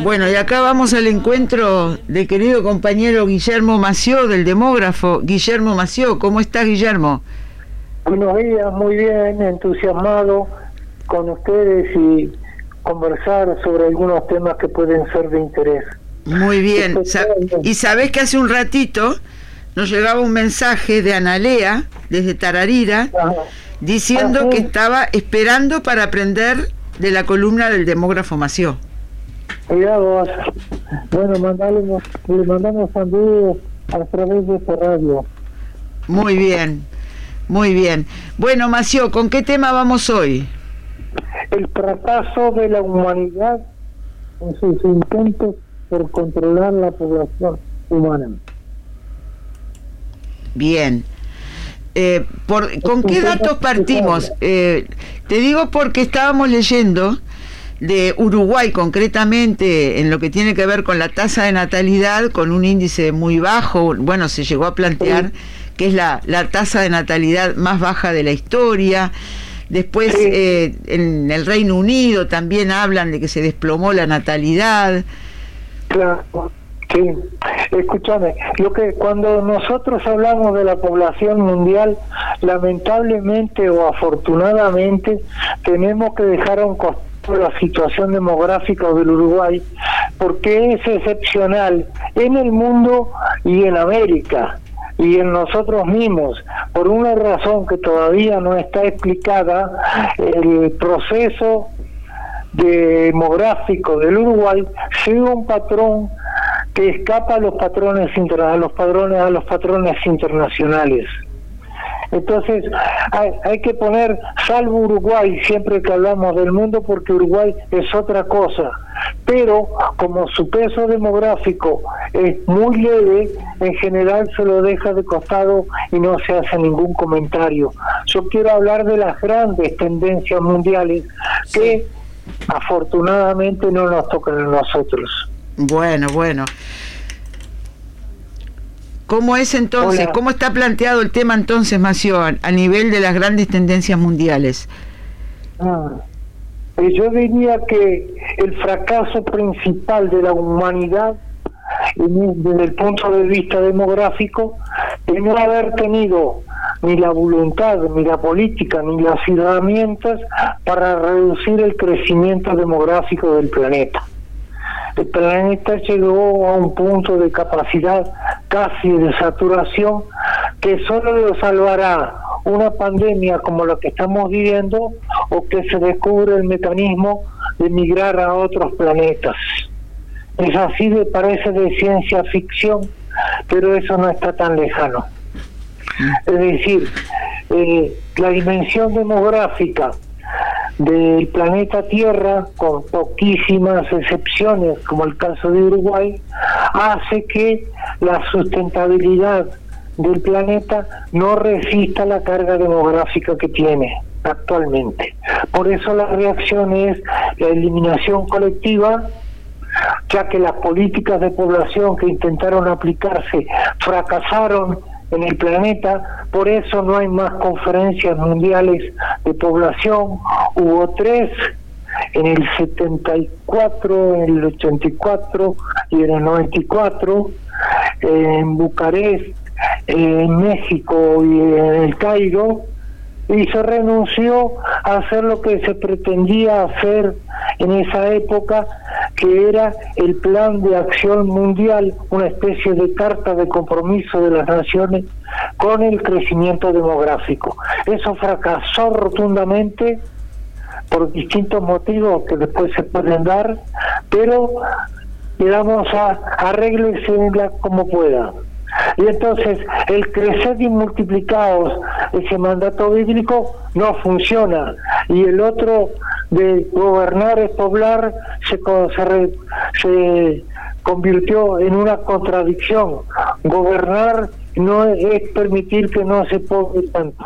Bueno, y acá vamos al encuentro del querido compañero Guillermo Mació, del demógrafo. Guillermo Mació, ¿cómo estás, Guillermo? Buenos días, muy bien, entusiasmado con ustedes y conversar sobre algunos temas que pueden ser de interés. Muy bien. y sabés que hace un ratito nos llegaba un mensaje de Analea desde Tararira diciendo que estaba esperando para aprender de la columna del demógrafo Mació. Cuidado, bueno, le mandamos saludos a través de esta radio. Muy bien, muy bien. Bueno, Mació, ¿con qué tema vamos hoy? El fracaso de la humanidad en sus intentos por controlar la población humana. Bien. Eh, por, ¿Con qué datos partimos? Eh, te digo porque estábamos leyendo de Uruguay concretamente en lo que tiene que ver con la tasa de natalidad con un índice muy bajo, bueno, se llegó a plantear que es la, la tasa de natalidad más baja de la historia. Después eh, en el Reino Unido también hablan de que se desplomó la natalidad. Claro. Sí, escúchame, lo que cuando nosotros hablamos de la población mundial, lamentablemente o afortunadamente tenemos que dejar a un costado la situación demográfica del Uruguay, porque es excepcional en el mundo y en América y en nosotros mismos, por una razón que todavía no está explicada, el proceso demográfico del Uruguay sigue un patrón que escapa a los patrones a los padrones a los patrones internacionales. Entonces hay, que poner salvo Uruguay siempre que hablamos del mundo porque Uruguay es otra cosa. Pero como su peso demográfico es muy leve, en general se lo deja de costado y no se hace ningún comentario. Yo quiero hablar de las grandes tendencias mundiales que afortunadamente no nos tocan a nosotros. Bueno, bueno. ¿Cómo es entonces? ¿Cómo está planteado el tema entonces, Macio, a nivel de las grandes tendencias mundiales? Ah, eh, yo diría que el fracaso principal de la humanidad, desde el punto de vista demográfico, es no haber tenido ni la voluntad, ni la política, ni las herramientas para reducir el crecimiento demográfico del planeta el planeta llegó a un punto de capacidad casi de saturación que solo lo salvará una pandemia como la que estamos viviendo o que se descubre el mecanismo de migrar a otros planetas. Es así de parece de ciencia ficción, pero eso no está tan lejano. Es decir, eh, la dimensión demográfica del planeta Tierra, con poquísimas excepciones, como el caso de Uruguay, hace que la sustentabilidad del planeta no resista la carga demográfica que tiene actualmente. Por eso la reacción es la eliminación colectiva, ya que las políticas de población que intentaron aplicarse fracasaron en el planeta, por eso no hay más conferencias mundiales de población, hubo tres en el 74, en el 84 y en el 94, en Bucarest, en México y en el Cairo, y se renunció a hacer lo que se pretendía hacer en esa época, que era el plan de acción mundial, una especie de carta de compromiso de las naciones con el crecimiento demográfico. Eso fracasó rotundamente por distintos motivos que después se pueden dar, pero le a arreglarse como pueda. Y entonces el crecer y multiplicados, ese mandato bíblico, no funciona. Y el otro de gobernar es poblar se, se, se convirtió en una contradicción. Gobernar no es, permitir que no se pobre tanto.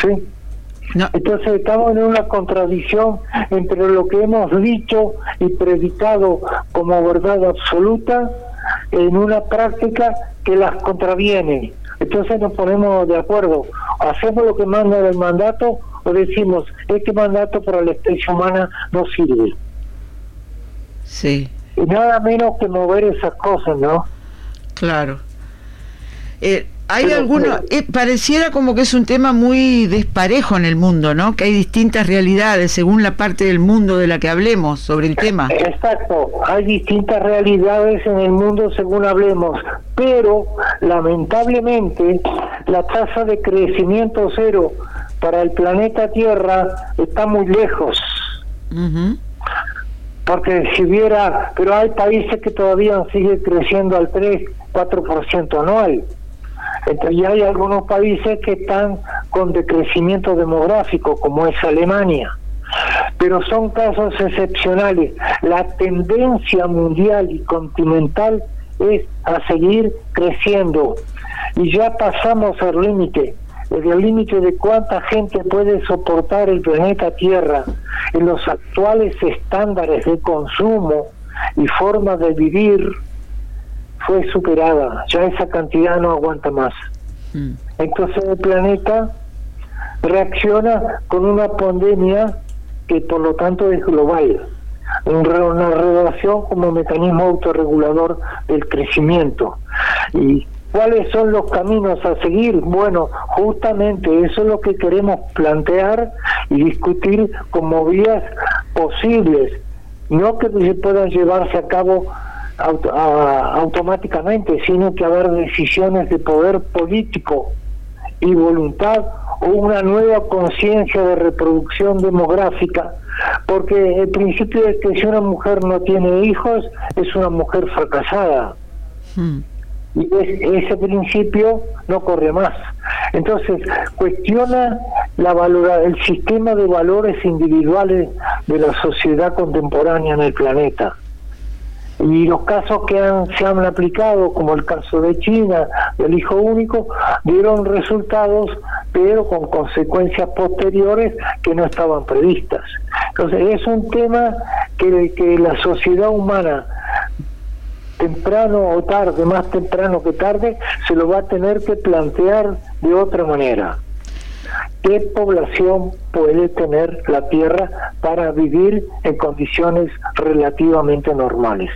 ¿Sí? Entonces estamos en una contradicción entre lo que hemos dicho y predicado como verdad absoluta en una práctica que las contraviene. Entonces nos ponemos de acuerdo, hacemos lo que manda el mandato o decimos, este mandato para la especie humana no sirve. Sí. Y nada menos que mover esas cosas, ¿no? Claro. Eh, hay algunos, eh, pareciera como que es un tema muy desparejo en el mundo, ¿no? Que hay distintas realidades según la parte del mundo de la que hablemos sobre el tema. Exacto, hay distintas realidades en el mundo según hablemos, pero lamentablemente la tasa de crecimiento cero para el planeta Tierra está muy lejos. Porque si hubiera, pero hay países que todavía siguen creciendo al 3, 4% anual. Entonces, ya hay algunos países que están con decrecimiento demográfico, como es Alemania. Pero son casos excepcionales. La tendencia mundial y continental es a seguir creciendo. Y ya pasamos el límite, el límite de cuánta gente puede soportar el planeta Tierra en los actuales estándares de consumo y forma de vivir fue superada, ya esa cantidad no aguanta más. Mm. Entonces el planeta reacciona con una pandemia que por lo tanto es global, una relación como mecanismo autorregulador del crecimiento. ¿Y cuáles son los caminos a seguir? Bueno, justamente eso es lo que queremos plantear y discutir como vías posibles, no que se puedan llevarse a cabo automáticamente, sino que haber decisiones de poder político y voluntad o una nueva conciencia de reproducción demográfica, porque el principio es que si una mujer no tiene hijos es una mujer fracasada. Hmm. Y ese principio no corre más. Entonces, cuestiona la valora, el sistema de valores individuales de la sociedad contemporánea en el planeta y los casos que han, se han aplicado, como el caso de China, del hijo único, dieron resultados, pero con consecuencias posteriores que no estaban previstas. Entonces es un tema que, que la sociedad humana temprano o tarde, más temprano que tarde, se lo va a tener que plantear de otra manera qué población puede tener la Tierra para vivir en condiciones relativamente normales.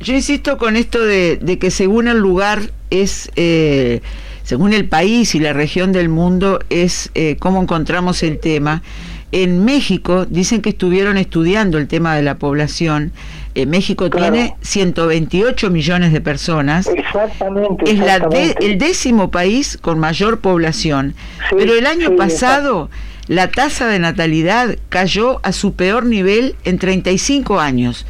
Yo insisto con esto de, que según el lugar es, eh, según el país y la región del mundo, es eh, cómo encontramos el tema. En México dicen que estuvieron estudiando el tema de la población. Eh, México tiene 128 millones de personas. Exactamente. Es La el décimo país con mayor población. Pero el año pasado la tasa de natalidad cayó a su peor nivel en 35 años.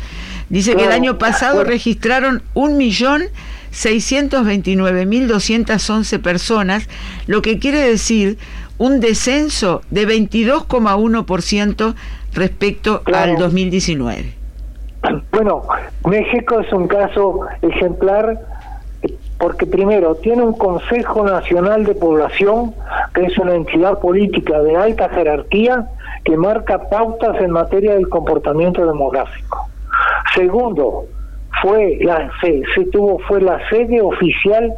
Dice que el año pasado registraron un millón 629.211 personas, lo que quiere decir un descenso de 22,1% respecto al 2019. Bueno, México es un caso ejemplar porque primero tiene un Consejo Nacional de Población, que es una entidad política de alta jerarquía que marca pautas en materia del comportamiento demográfico. Segundo, fue la se, se tuvo fue la sede oficial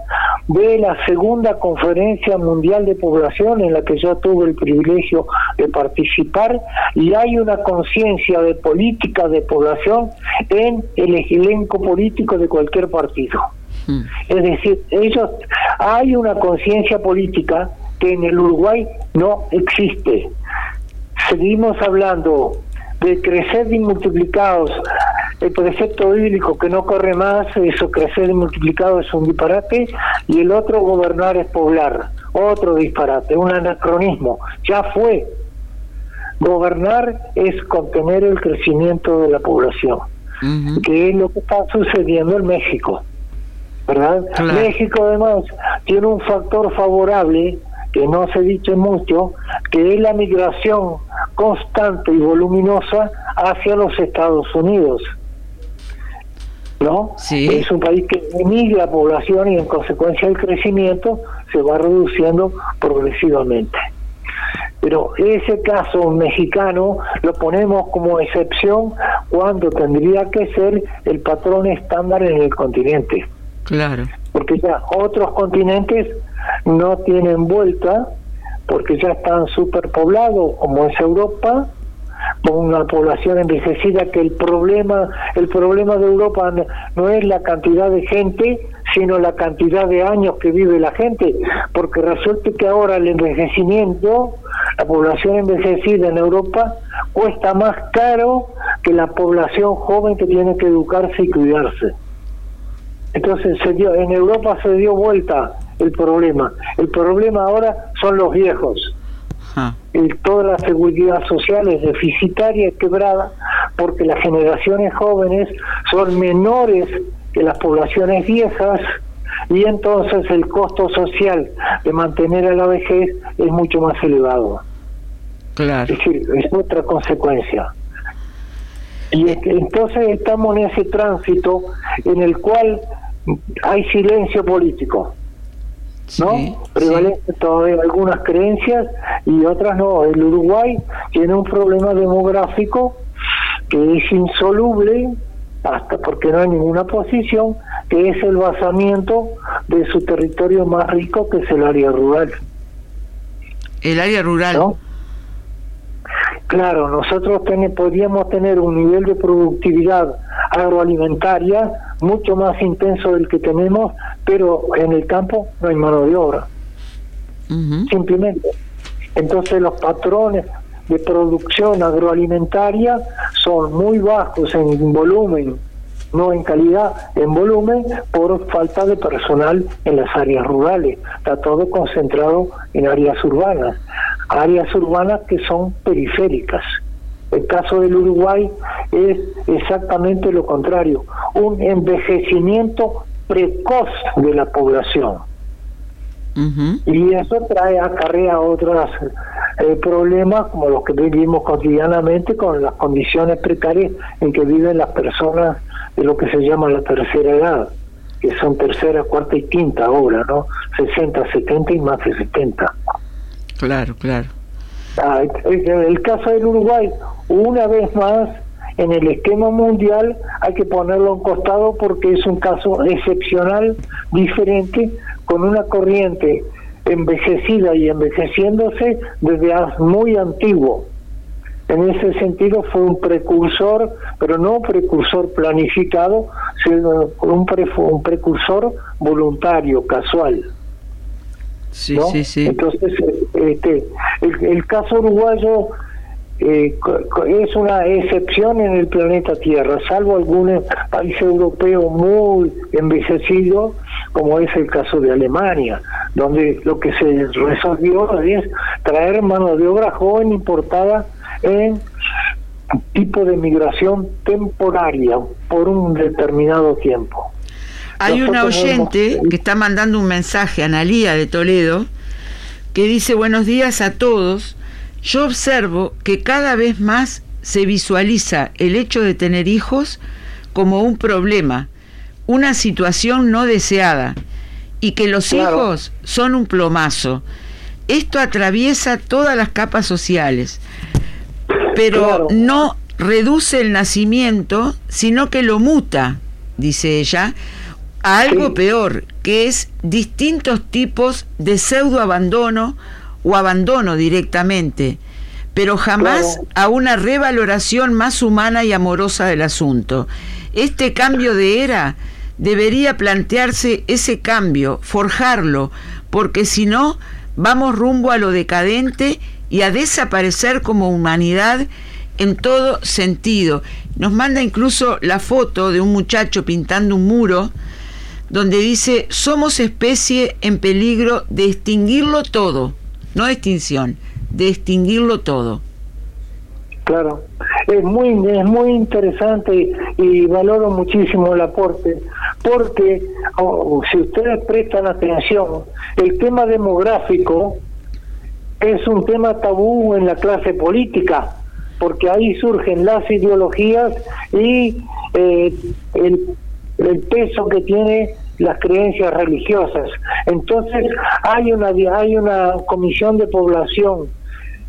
de la segunda conferencia mundial de población en la que yo tuve el privilegio de participar y hay una conciencia de política de población en el elenco político de cualquier partido. Hmm. Es decir, ellos hay una conciencia política que en el Uruguay no existe. Seguimos hablando de crecer y multiplicados el precepto bíblico que no corre más, eso crecer y multiplicado es un disparate, y el otro gobernar es poblar, otro disparate, un anacronismo, ya fue. Gobernar es contener el crecimiento de la población, que es lo que está sucediendo en México. ¿verdad? México además tiene un factor favorable que no se dice mucho, que es la migración constante y voluminosa hacia los Estados Unidos. ¿No? Es un país que emigra la población y en consecuencia el crecimiento se va reduciendo progresivamente. Pero ese caso mexicano lo ponemos como excepción cuando tendría que ser el patrón estándar en el continente. Claro. Porque ya otros continentes no tienen vuelta porque ya están superpoblados, como es Europa, con una población envejecida que el problema el problema de Europa no es la cantidad de gente sino la cantidad de años que vive la gente. Porque resulta que ahora el envejecimiento la población envejecida en Europa cuesta más caro que la población joven que tiene que educarse y cuidarse. Entonces se dio en Europa se dio vuelta el problema. El problema ahora son los viejos y toda la seguridad social es deficitaria y quebrada porque las generaciones jóvenes son menores que las poblaciones viejas y entonces el costo social de mantener a la vejez es mucho más elevado. Claro. Es decir, es otra consecuencia. Y entonces estamos en ese tránsito en el cual hay silencio político. ¿No? Prevalecen todavía algunas creencias y otras no. El Uruguay tiene un problema demográfico que es insoluble, hasta porque no hay ninguna posición, que es el basamiento de su territorio más rico, que es el área rural. El área rural. ¿No? Claro, nosotros podríamos tener un nivel de productividad agroalimentaria mucho más intenso del que tenemos, pero en el campo no hay mano de obra. Simplemente. Entonces los patrones de producción agroalimentaria son muy bajos en volumen, no en calidad, en volumen, por falta de personal en las áreas rurales. Está todo concentrado en áreas urbanas, áreas urbanas que son periféricas. El caso del Uruguay es exactamente lo contrario, un envejecimiento precoz de la población. Y eso trae, acarrea otros eh, problemas como los que vivimos cotidianamente con las condiciones precarias en que viven las personas de lo que se llama la tercera edad, que son tercera, cuarta y quinta ahora, ¿no? 60, 70 y más de 70. Claro, claro. Ah, el caso del Uruguay, una vez más, en el esquema mundial hay que ponerlo en costado porque es un caso excepcional, diferente, con una corriente envejecida y envejeciéndose desde muy antiguo. En ese sentido fue un precursor, pero no precursor planificado, sino un, un precursor voluntario, casual. Sí, sí, sí. Entonces, este, el, caso uruguayo eh, es una excepción en el planeta Tierra, salvo algunos países europeos muy envejecidos, como es el caso de Alemania, donde lo que se resolvió es traer mano de obra joven importada en tipo de migración temporaria por un determinado tiempo. Hay una oyente que está mandando un mensaje, Analía de Toledo, que dice buenos días a todos. Yo observo que cada vez más se visualiza el hecho de tener hijos como un problema, una situación no deseada, y que los hijos son un plomazo. Esto atraviesa todas las capas sociales, pero no reduce el nacimiento, sino que lo muta, dice ella, a algo peor, que es distintos tipos de pseudo abandono o abandono directamente, pero jamás a una revaloración más humana y amorosa del asunto. Este cambio de era debería plantearse ese cambio, forjarlo, porque si no, vamos rumbo a lo decadente y a desaparecer como humanidad en todo sentido. Nos manda incluso la foto de un muchacho pintando un muro donde dice, somos especie en peligro de extinguirlo todo, no extinción, de extinguirlo todo. Claro, es muy, es muy interesante y valoro muchísimo el aporte, porque oh, si ustedes prestan atención, el tema demográfico es un tema tabú en la clase política, porque ahí surgen las ideologías y eh, el el peso que tiene las creencias religiosas. Entonces hay una hay una comisión de población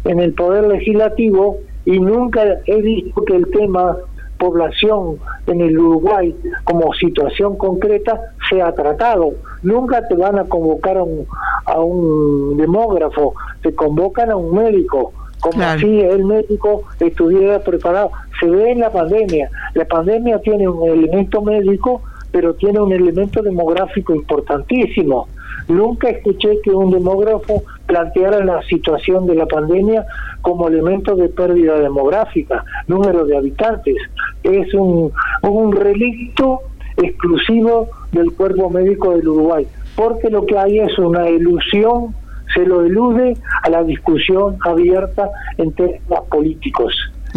en el poder legislativo y nunca he visto que el tema población en el Uruguay como situación concreta sea tratado. Nunca te van a convocar a un, a un demógrafo, te convocan a un médico como si el médico estuviera preparado. Se ve en la pandemia. La pandemia tiene un elemento médico, pero tiene un elemento demográfico importantísimo. Nunca escuché que un demógrafo planteara la situación de la pandemia como elemento de pérdida demográfica, número de habitantes. Es un, un relicto exclusivo del cuerpo médico del Uruguay, porque lo que hay es una ilusión, se lo elude a la discusión abierta en temas políticos.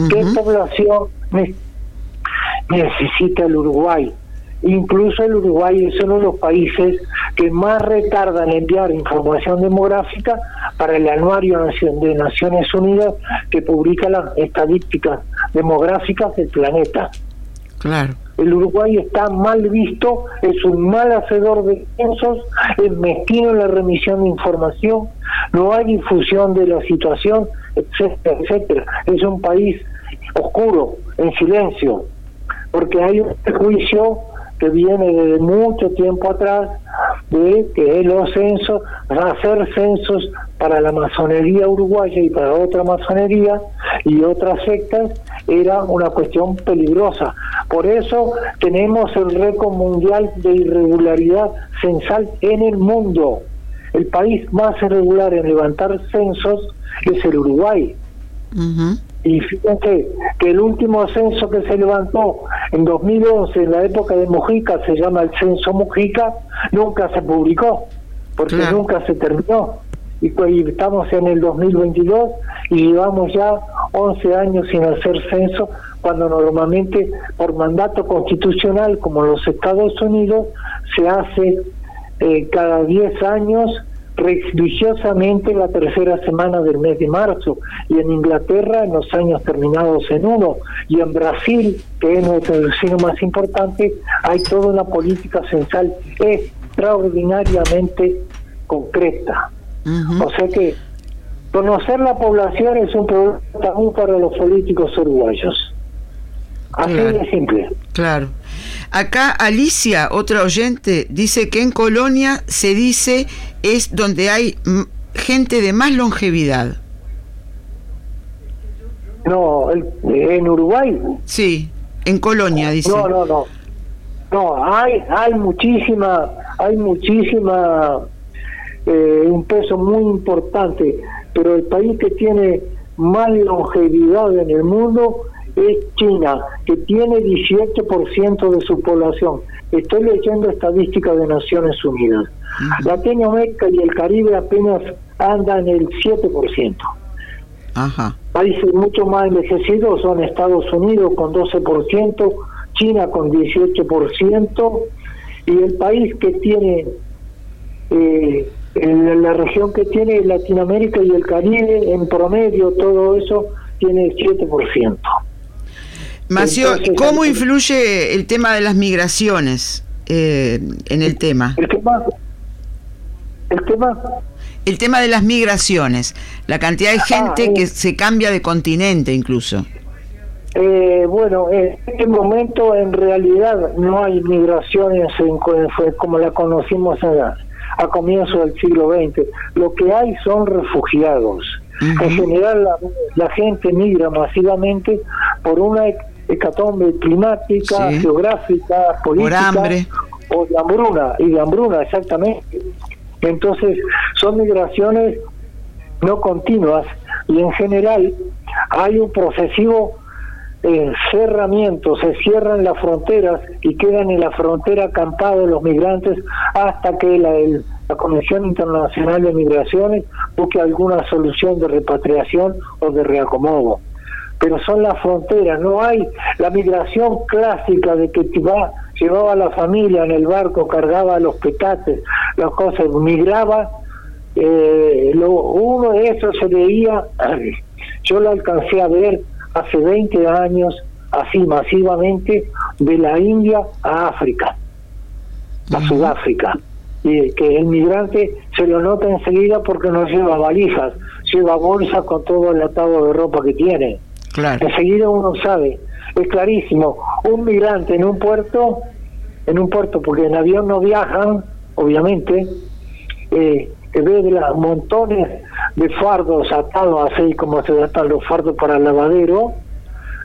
¿Qué población necesita el Uruguay? Incluso el Uruguay es uno de los países que más retardan en enviar información demográfica para el anuario de Naciones Unidas que publica las estadísticas demográficas del planeta. Claro. El Uruguay está mal visto, es un mal hacedor de censos, es mezquino en la remisión de información, no hay difusión de la situación, etcétera, etcétera. Es un país oscuro, en silencio, porque hay un prejuicio que viene desde mucho tiempo atrás de que los censos, hacer censos para la masonería uruguaya y para otra masonería y otras sectas era una cuestión peligrosa. Por eso tenemos el récord mundial de irregularidad censal en el mundo. El país más irregular en levantar censos es el Uruguay. Y fíjense que el último censo que se levantó en 2011, en la época de Mujica, se llama el censo Mujica, nunca se publicó, porque nunca se terminó. Y pues estamos en el 2022 y llevamos ya 11 años sin hacer censo, cuando normalmente por mandato constitucional, como en los Estados Unidos, se hace eh, cada 10 años religiosamente la tercera semana del mes de marzo y en Inglaterra en los años terminados en uno y en Brasil que es nuestro vecino más importante hay toda una política censal extraordinariamente concreta o sea que conocer la población es un problema también para los políticos uruguayos Así de simple. Claro. Acá Alicia, otra oyente, dice que en Colonia se dice es donde hay gente de más longevidad. No, en Uruguay. Sí, en Colonia dice. No, no, no. No, hay hay muchísima hay muchísima eh, un peso muy importante, pero el país que tiene más longevidad en el mundo es China, que tiene 18% de su población. Estoy leyendo estadísticas de Naciones Unidas. Latinoamérica y el Caribe apenas andan el 7%. Ajá. Países mucho más envejecidos son Estados Unidos con 12%, China con 18%, y el país que tiene, eh, en la región que tiene Latinoamérica y el Caribe, en promedio todo eso tiene 7%. Macio, ¿cómo influye el tema de las migraciones eh, en el tema? ¿El tema? ¿El tema? El tema de las migraciones, la cantidad de gente ah, que se cambia de continente incluso. Eh, bueno, en este momento en realidad no hay migraciones como la conocimos a, a comienzos del siglo XX. Lo que hay son refugiados. En general la, gente migra masivamente por una hecatombe climática, geográfica, política o de hambruna, y de hambruna exactamente. Entonces son migraciones no continuas y en general hay un procesivo cerramiento, se cierran las fronteras y quedan en la frontera acampados los migrantes hasta que la, la Comisión Internacional de Migraciones busque alguna solución de repatriación o de reacomodo. Pero son las fronteras, no hay la migración clásica de que va, llevaba a la familia en el barco, cargaba los petates, las cosas, migraba, eh, lo, uno de esos se veía, yo lo alcancé a ver hace 20 años, así masivamente, de la India a África, a Sudáfrica. Y que el migrante se lo nota enseguida porque no lleva valijas, lleva bolsas con todo el atado de ropa que tiene. Claro. Enseguida uno sabe, es clarísimo, un migrante en un puerto, en un puerto, porque en avión no viajan, obviamente, eh, ve de las montones de fardos atados así como se atan los fardos para el lavadero,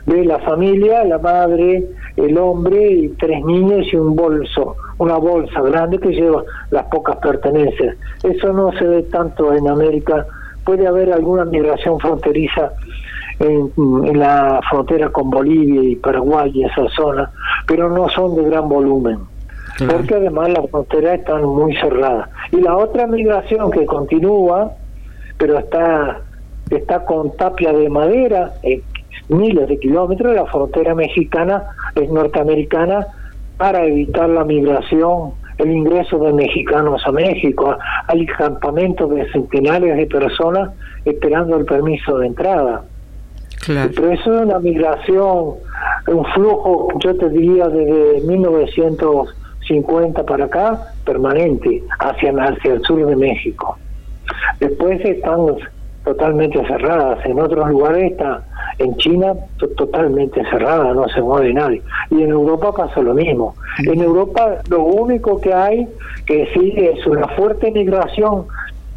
de la familia, la madre, el hombre y tres niños y un bolso, una bolsa grande que lleva las pocas pertenencias. Eso no se ve tanto en América. Puede haber alguna migración fronteriza en, la frontera con Bolivia y Paraguay y esa zona, pero no son de gran volumen. Porque además las fronteras están muy cerradas. Y la otra migración que continúa, pero está está con tapia de madera, eh, miles de kilómetros, la frontera mexicana es norteamericana para evitar la migración, el ingreso de mexicanos a México. Hay campamentos de centenares de personas esperando el permiso de entrada. Pero eso es una migración, un flujo, yo te diría, desde 1950 para acá, permanente, hacia, hacia el sur de México. Después están totalmente cerradas, en otros lugares está en China totalmente cerrada, no se mueve nadie. Y en Europa pasa lo mismo. En Europa lo único que hay que sí es una fuerte migración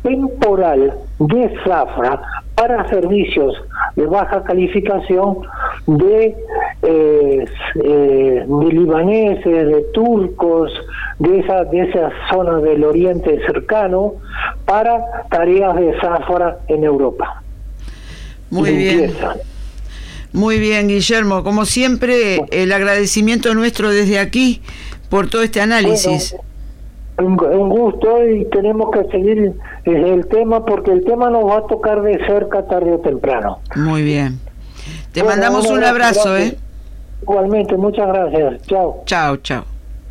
temporal de zafra para servicios de baja calificación de, eh, eh, de libaneses, de turcos, de esa, de esa zona del oriente cercano, para tareas de zafra en Europa. Muy bien. Muy bien, Guillermo. Como siempre, el agradecimiento nuestro desde aquí por todo este análisis. Un, gusto y tenemos que seguir el tema porque el tema nos va a tocar de cerca tarde o temprano. Muy bien. Te mandamos un abrazo, ¿eh? Igualmente, muchas gracias. Chao. Chao, chao.